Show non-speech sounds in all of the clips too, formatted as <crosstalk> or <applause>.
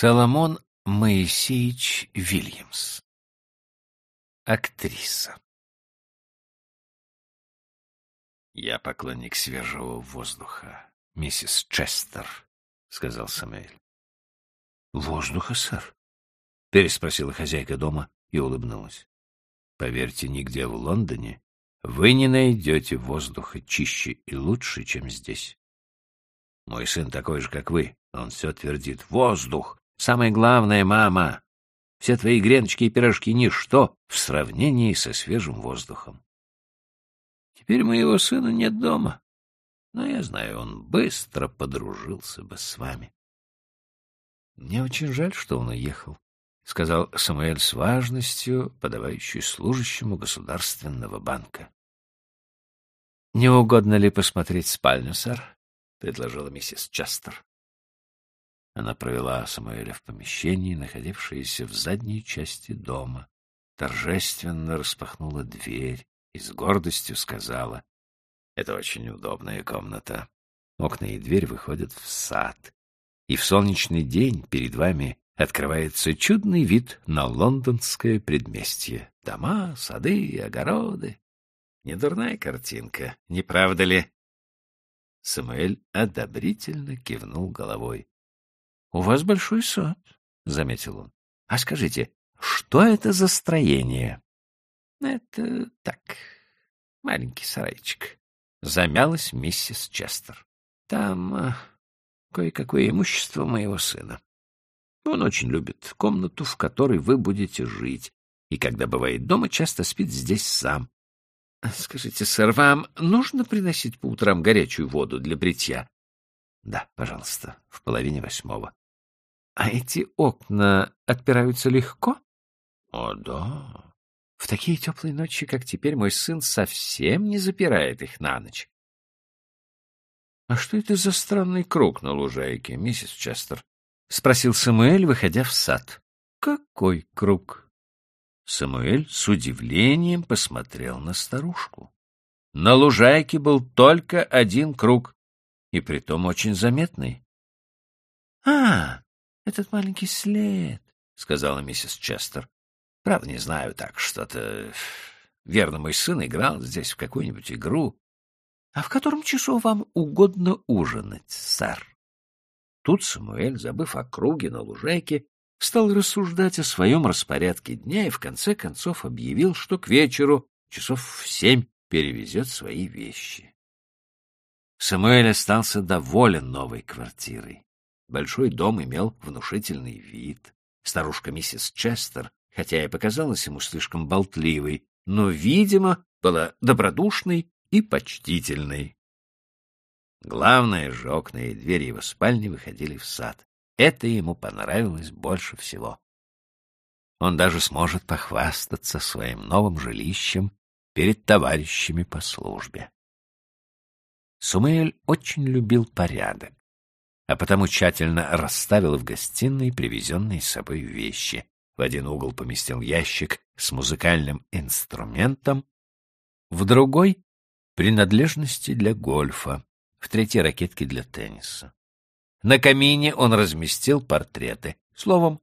Соломон Моисеевич Вильямс. Актриса. «Я поклонник свежего воздуха, миссис Честер», — сказал Самуэль. «Воздуха, сэр?» — переспросила хозяйка дома и улыбнулась. «Поверьте, нигде в Лондоне вы не найдете воздуха чище и лучше, чем здесь. Мой сын такой же, как вы, он все твердит. Воздух! Самое главное, мама! Все твои греночки и пирожки — ничто в сравнении со свежим воздухом. Теперь моего сына нет дома, но я знаю, он быстро подружился бы с вами. Мне очень жаль, что он уехал, — сказал Самуэль с важностью, подавающей служащему государственного банка. — Не угодно ли посмотреть спальню, сэр? — предложила миссис Честер. Она провела Самуэля в помещении, находившееся в задней части дома, торжественно распахнула дверь и с гордостью сказала, «Это очень удобная комната. Окна и дверь выходят в сад, и в солнечный день перед вами открывается чудный вид на лондонское предместье. Дома, сады, огороды. Недурная картинка, не правда ли?» Самуэль одобрительно кивнул головой. — У вас большой сад, — заметил он. — А скажите, что это за строение? — Это так, маленький сарайчик. Замялась миссис Честер. — Там а, кое-какое имущество моего сына. Он очень любит комнату, в которой вы будете жить, и когда бывает дома, часто спит здесь сам. — Скажите, сэр, вам нужно приносить по утрам горячую воду для бритья? — Да, пожалуйста, в половине восьмого. А эти окна отпираются легко? О, да. В такие теплые ночи, как теперь, мой сын совсем не запирает их на ночь. А что это за странный круг на лужайке, миссис Честер? спросил Самуэль, выходя в сад. Какой круг? Самуэль с удивлением посмотрел на старушку. На лужайке был только один круг, и притом очень заметный. — А, этот маленький след, — сказала миссис Честер. — Правда, не знаю так, что-то... Верно, мой сын играл здесь в какую-нибудь игру. — А в котором часу вам угодно ужинать, сэр? Тут Самуэль, забыв о круге на лужайке, стал рассуждать о своем распорядке дня и в конце концов объявил, что к вечеру, часов в семь, перевезет свои вещи. Самуэль остался доволен новой квартирой. Большой дом имел внушительный вид. Старушка миссис Честер, хотя и показалась ему слишком болтливой, но, видимо, была добродушной и почтительной. Главное же, окна и двери его спальни выходили в сад. Это ему понравилось больше всего. Он даже сможет похвастаться своим новым жилищем перед товарищами по службе. Сумеэль очень любил порядок а потому тщательно расставил в гостиной привезенные с собой вещи. В один угол поместил ящик с музыкальным инструментом, в другой — принадлежности для гольфа, в третьей — ракетки для тенниса. На камине он разместил портреты. Словом,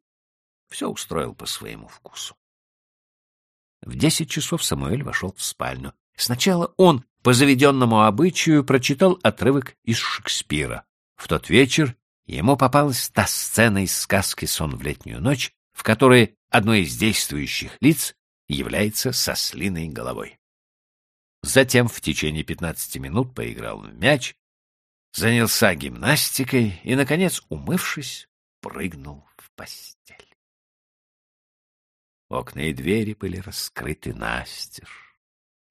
все устроил по своему вкусу. В десять часов Самуэль вошел в спальню. Сначала он, по заведенному обычаю, прочитал отрывок из Шекспира. В тот вечер ему попалась та сцена из сказки «Сон в летнюю ночь», в которой одно из действующих лиц является сослиной головой. Затем в течение пятнадцати минут поиграл в мяч, занялся гимнастикой и, наконец, умывшись, прыгнул в постель. Окна и двери были раскрыты настежь,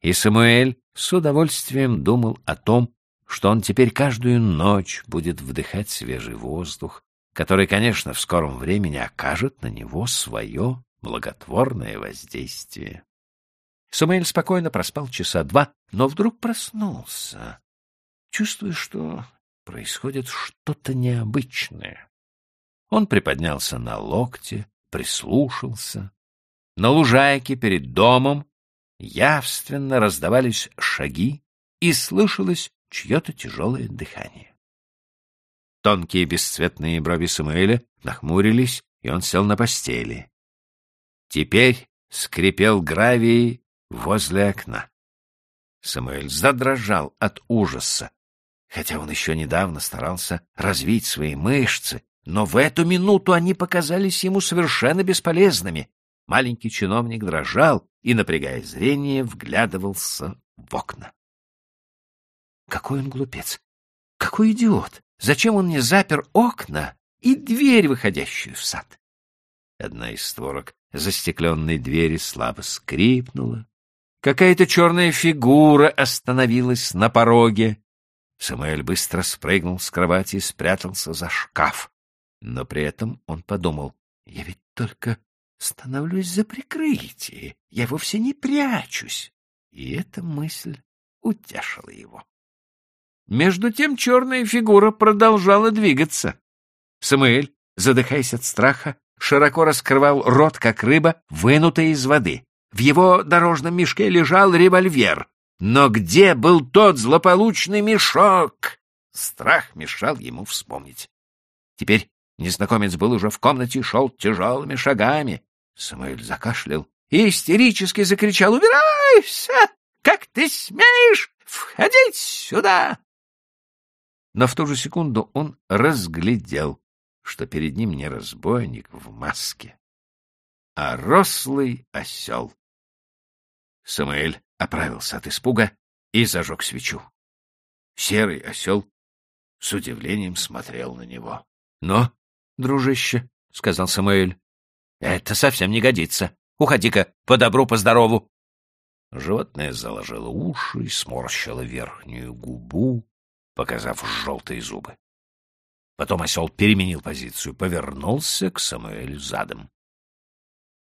и Самуэль с удовольствием думал о том, что он теперь каждую ночь будет вдыхать свежий воздух, который, конечно, в скором времени окажет на него свое благотворное воздействие. Самуэль спокойно проспал часа два, но вдруг проснулся, чувствуя, что происходит что-то необычное. Он приподнялся на локте, прислушался. На лужайке перед домом явственно раздавались шаги, и слышалось чье-то тяжелое дыхание. Тонкие бесцветные брови Самуэля нахмурились, и он сел на постели. Теперь скрипел гравий возле окна. Самуэль задрожал от ужаса, хотя он еще недавно старался развить свои мышцы, но в эту минуту они показались ему совершенно бесполезными. Маленький чиновник дрожал и, напрягая зрение, вглядывался в окна. Какой он глупец! Какой идиот! Зачем он не запер окна и дверь, выходящую в сад? Одна из створок застекленной двери слабо скрипнула. Какая-то черная фигура остановилась на пороге. Самуэль быстро спрыгнул с кровати и спрятался за шкаф. Но при этом он подумал, я ведь только становлюсь за прикрытие, я вовсе не прячусь. И эта мысль утешила его. Между тем черная фигура продолжала двигаться. Самуэль, задыхаясь от страха, широко раскрывал рот, как рыба, вынутая из воды. В его дорожном мешке лежал револьвер. Но где был тот злополучный мешок? Страх мешал ему вспомнить. Теперь незнакомец был уже в комнате и шел тяжелыми шагами. Самуэль закашлял и истерически закричал «Убирайся! Как ты смеешь входить сюда?» Но в ту же секунду он разглядел, что перед ним не разбойник в маске, а рослый осел. Самуэль оправился от испуга и зажег свечу. Серый осел с удивлением смотрел на него. — Но, дружище, — сказал Самуэль, — это совсем не годится. Уходи-ка по добру, по здорову. Животное заложило уши и сморщило верхнюю губу, показав желтые зубы. Потом осел переменил позицию, повернулся к Самуэлю задом.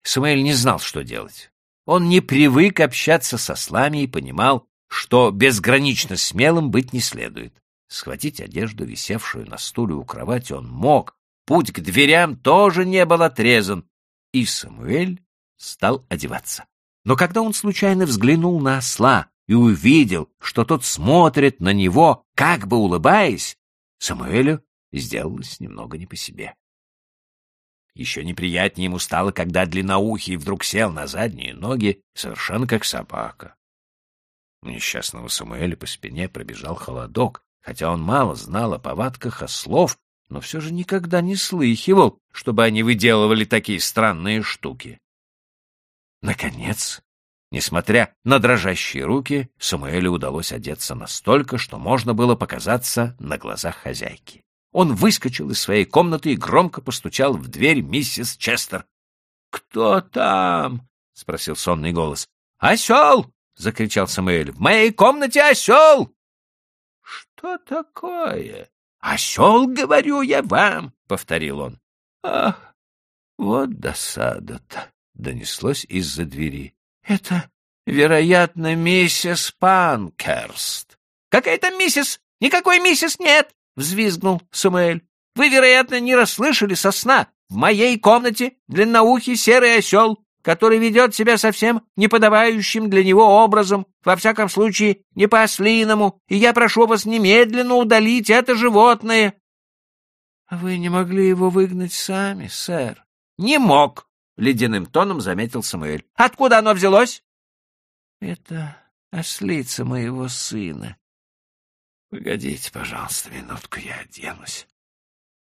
Самуэль не знал, что делать. Он не привык общаться со слами и понимал, что безгранично смелым быть не следует. Схватить одежду, висевшую на стуле у кровати, он мог. Путь к дверям тоже не был отрезан. И Самуэль стал одеваться. Но когда он случайно взглянул на осла и увидел, что тот смотрит на него, как бы улыбаясь, Самуэлю сделалось немного не по себе. Еще неприятнее ему стало, когда длинноухий вдруг сел на задние ноги, совершенно как собака. У несчастного Самуэля по спине пробежал холодок, хотя он мало знал о повадках ослов, но все же никогда не слыхивал, чтобы они выделывали такие странные штуки. Наконец, несмотря на дрожащие руки, Самуэлю удалось одеться настолько, что можно было показаться на глазах хозяйки. Он выскочил из своей комнаты и громко постучал в дверь миссис Честер. — Кто там? — спросил сонный голос. — Осел! — закричал Самуэль. — В моей комнате осел! — Что такое? — Осел, говорю я вам, — повторил он. — Ах, вот досада-то! — донеслось из-за двери. — Это, вероятно, миссис Панкерст. — Какая то миссис? Никакой миссис нет! взвизгнул Самуэль. Вы, вероятно, не расслышали со сна. В моей комнате длинноухий серый осел, который ведет себя совсем неподобающим для него образом, во всяком случае не по-ослиному, и я прошу вас немедленно удалить это животное. — Вы не могли его выгнать сами, сэр? — Не мог, — ледяным тоном заметил Самуэль. — Откуда оно взялось? — Это ослица моего сына, Погодите, пожалуйста, минутку, я оденусь.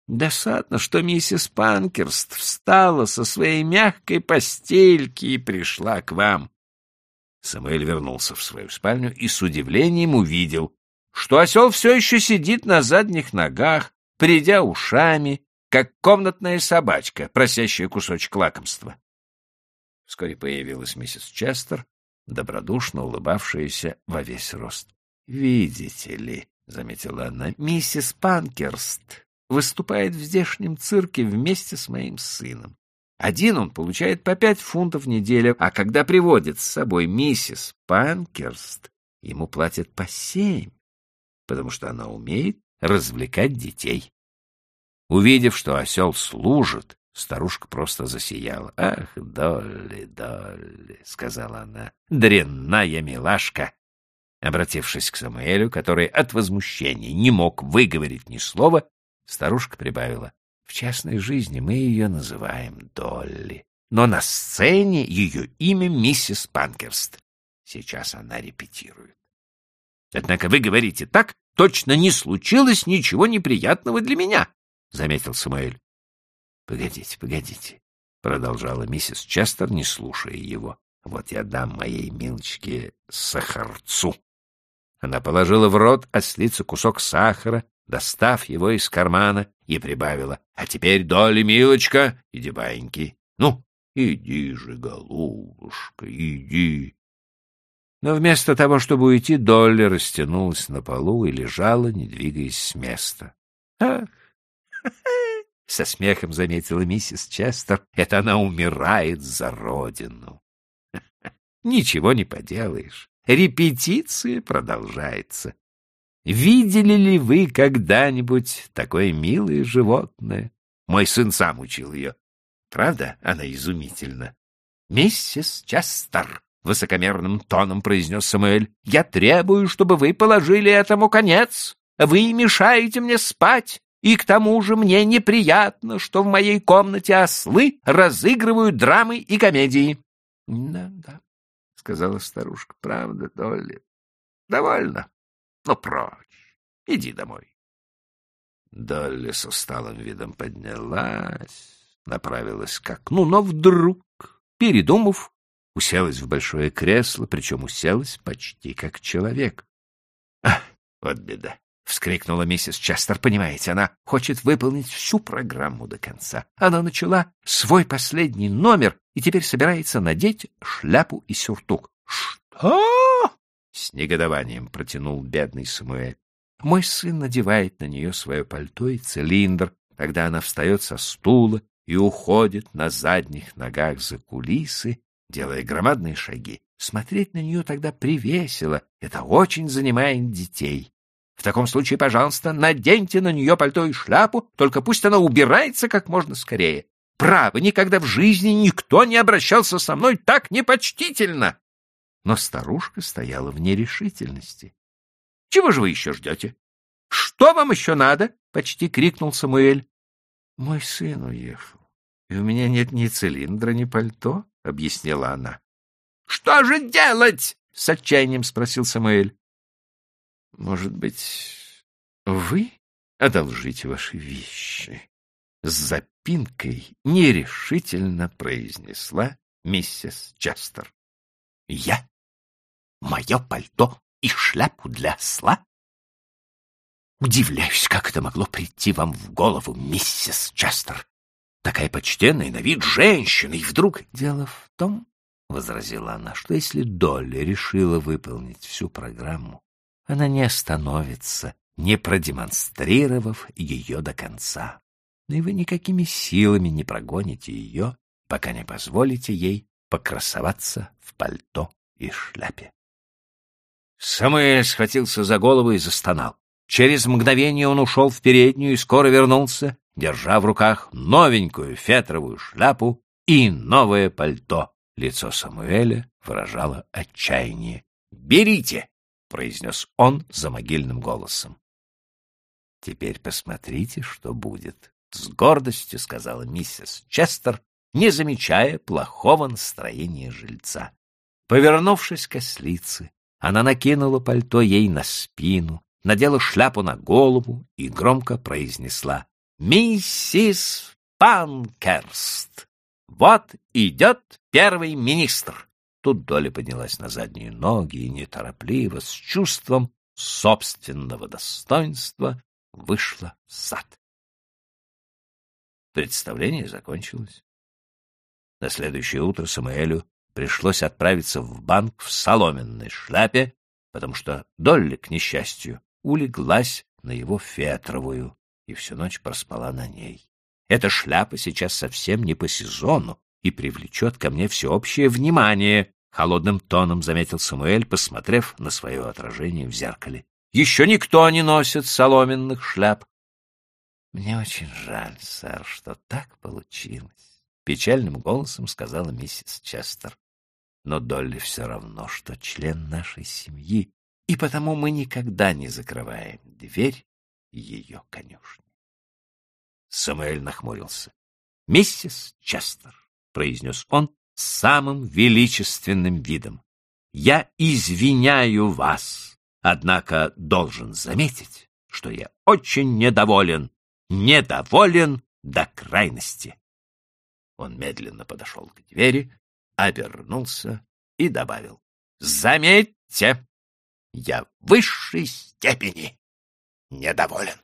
Досадно, что миссис Панкерст встала со своей мягкой постельки и пришла к вам. Самуэль вернулся в свою спальню и с удивлением увидел, что осел все еще сидит на задних ногах, придя ушами, как комнатная собачка, просящая кусочек лакомства. Вскоре появилась миссис Честер, добродушно улыбавшаяся во весь рост. — Видите ли, — заметила она, — миссис Панкерст выступает в здешнем цирке вместе с моим сыном. Один он получает по пять фунтов в неделю, а когда приводит с собой миссис Панкерст, ему платят по семь, потому что она умеет развлекать детей. Увидев, что осел служит, старушка просто засияла. — Ах, Долли, Долли, — сказала она, — дрянная милашка! Обратившись к Самуэлю, который от возмущения не мог выговорить ни слова, Старушка прибавила. В частной жизни мы ее называем Долли, но на сцене ее имя миссис Панкерст. Сейчас она репетирует. Однако вы говорите так, точно не случилось ничего неприятного для меня, — заметил Самуэль. — Погодите, погодите, — продолжала миссис Честер, не слушая его. — Вот я дам моей милочке сахарцу. Она положила в рот ослицу кусок сахара, достав его из кармана, и прибавила. — А теперь, доли, милочка, иди, баиньки. Ну, иди же, голубушка, иди. Но вместо того, чтобы уйти, Долли растянулась на полу и лежала, не двигаясь с места. «Ах!» — <laughs> со смехом заметила миссис Честер. «Это она умирает за родину!» <laughs> «Ничего не поделаешь. Репетиция продолжается. Видели ли вы когда-нибудь такое милое животное? Мой сын сам учил ее. Правда, она изумительна. Миссис Честер, высокомерным тоном произнес Самуэль, я требую, чтобы вы положили этому конец. Вы мешаете мне спать, и к тому же мне неприятно, что в моей комнате ослы разыгрывают драмы и комедии. Да, да, сказала старушка. — Правда, Долли? — Довольно. Ну, прочь. Иди домой. Долли с усталым видом поднялась, направилась к окну, но вдруг, передумав, уселась в большое кресло, причем уселась почти как человек. — А, вот беда! — вскрикнула миссис Честер. — Понимаете, она хочет выполнить всю программу до конца. Она начала свой последний номер и теперь собирается надеть шляпу и сюртук. — Что? — с негодованием протянул бедный Самуэль. Мой сын надевает на нее свое пальто и цилиндр, тогда она встает со стула и уходит на задних ногах за кулисы, делая громадные шаги. Смотреть на нее тогда привесело, это очень занимает детей. В таком случае, пожалуйста, наденьте на нее пальто и шляпу, только пусть она убирается как можно скорее. Право, никогда в жизни никто не обращался со мной так непочтительно. Но старушка стояла в нерешительности. — Чего же вы еще ждете? — Что вам еще надо? — почти крикнул Самуэль. — Мой сын уехал, и у меня нет ни цилиндра, ни пальто, — объяснила она. — Что же делать? — с отчаянием спросил Самуэль. — Может быть, вы одолжите ваши вещи? С запинкой нерешительно произнесла миссис Честер. — Я? Мое пальто и шляпу для осла? Удивляюсь, как это могло прийти вам в голову, миссис Честер. Такая почтенная на вид женщина, и вдруг... Дело в том, — возразила она, — что если Долли решила выполнить всю программу, она не остановится, не продемонстрировав ее до конца. Но и вы никакими силами не прогоните ее, пока не позволите ей покрасоваться в пальто и шляпе. Самуэль схватился за голову и застонал. Через мгновение он ушел в переднюю и скоро вернулся, держа в руках новенькую фетровую шляпу и новое пальто. Лицо Самуэля выражало отчаяние. «Берите!» — произнес он за могильным голосом. «Теперь посмотрите, что будет», — с гордостью сказала миссис Честер, не замечая плохого настроения жильца. Повернувшись к ослице, она накинула пальто ей на спину, надела шляпу на голову и громко произнесла «Миссис Панкерст! Вот идет первый министр!» Тут Доля поднялась на задние ноги и неторопливо, с чувством собственного достоинства, вышла в сад. Представление закончилось. На следующее утро Самуэлю пришлось отправиться в банк в соломенной шляпе, потому что Долли, к несчастью, улеглась на его фетровую и всю ночь проспала на ней. Эта шляпа сейчас совсем не по сезону и привлечет ко мне всеобщее внимание, — холодным тоном заметил Самуэль, посмотрев на свое отражение в зеркале. — Еще никто не носит соломенных шляп. — Мне очень жаль, сэр, что так получилось, — печальным голосом сказала миссис Честер но Долли все равно, что член нашей семьи, и потому мы никогда не закрываем дверь ее конюшни. Самуэль нахмурился. — Миссис Честер, — произнес он с самым величественным видом, — я извиняю вас, однако должен заметить, что я очень недоволен, недоволен до крайности. Он медленно подошел к двери, обернулся и добавил. — Заметьте, я в высшей степени недоволен.